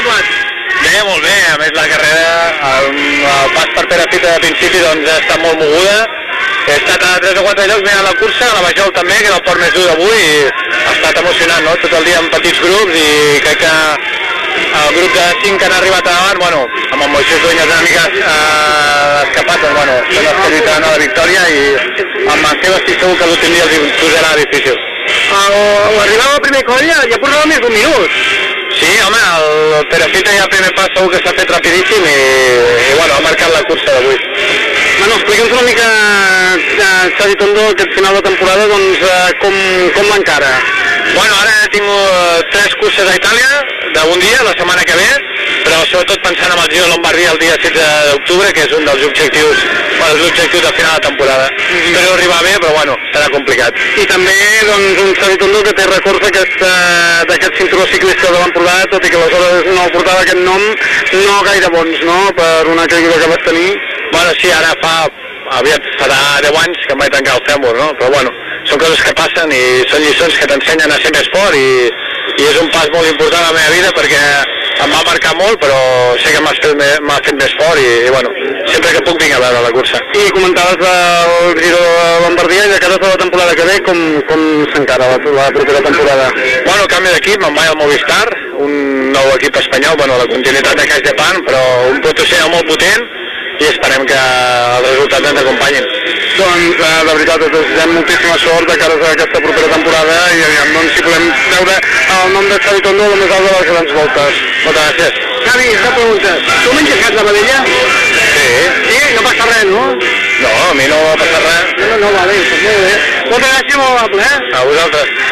semblat? Bé, molt bé, a més la carrera, el, el pas per Perafita de principi doncs ha estat molt moguda, he estat a 3 o 4 llocs mirant la cursa, a la Vajol també, que era el port més dur d'avui, i ha estat emocionant, no?, tot el dia en petits grups i crec que el grup de 5 que han arribat a davant, bueno, amb el Moisés Dueñas una mica eh, escapat, doncs, bueno, són els que lluitaran a la victòria i amb el seu estic segur que l'últim dia els posarà difícil. Al primer coll ja, ja portava més d'un minut. Sí, home, el primer pas segur que s'ha fet rapidíssim i, i bueno, ha marcat la cursa d'avui. Bueno, explica'ns una mica, eh, Xavi Tondo, aquest final de temporada, doncs, eh, com, com l'encara? Bueno, ara he tingut eh, tres curses a Itàlia d'un dia, la setmana que ve, però sobretot pensant en el Giro Lombardia el dia 16 d'octubre, que és un dels objectius, bueno, els objectius de final de temporada. Espero arribar bé, però bueno, serà complicat. I també, doncs, un Xavi Tondo que té records d'aquest eh, ciclista de l'Empordà, tot i que aleshores no portava aquest nom, no gaire bons, no?, per una caiguda que vas tenir. Bueno, sí, ara fa aviat farà 10 anys que em vaig tancar el fèmur, no? Però bueno, són coses que passen i són lliçons que t'ensenyen a ser més fort i, i és un pas molt important a la meva vida perquè em va marcar molt, però sé que m'ha fet, fet més fort i, i bueno, sempre que puc vinc a veure la cursa. I comentaves el Giro de Lombardia i de cara a la temporada que ve, com, com s'encara la, la propera temporada? Bueno, canvi d'equip, me'n vaig al Movistar, un nou equip espanyol, bueno, la continuïtat de Caix de Pan, però un patrocinador molt potent i esperem que els resultats ens acompanyin. Doncs, eh, de veritat, us desitgem moltíssima sort de cara a aquesta propera temporada i aviam, doncs, si podem veure el nom de Xavi Tondo a la més alta de les grans voltes. Moltes gràcies. Xavi, una pregunta. Tu menges gat de vedella? Sí. Sí, no passa res, no? No, a mi no va passar res. No, no, vale, doncs molt bé. Moltes gràcies, molt amable, eh? A vosaltres.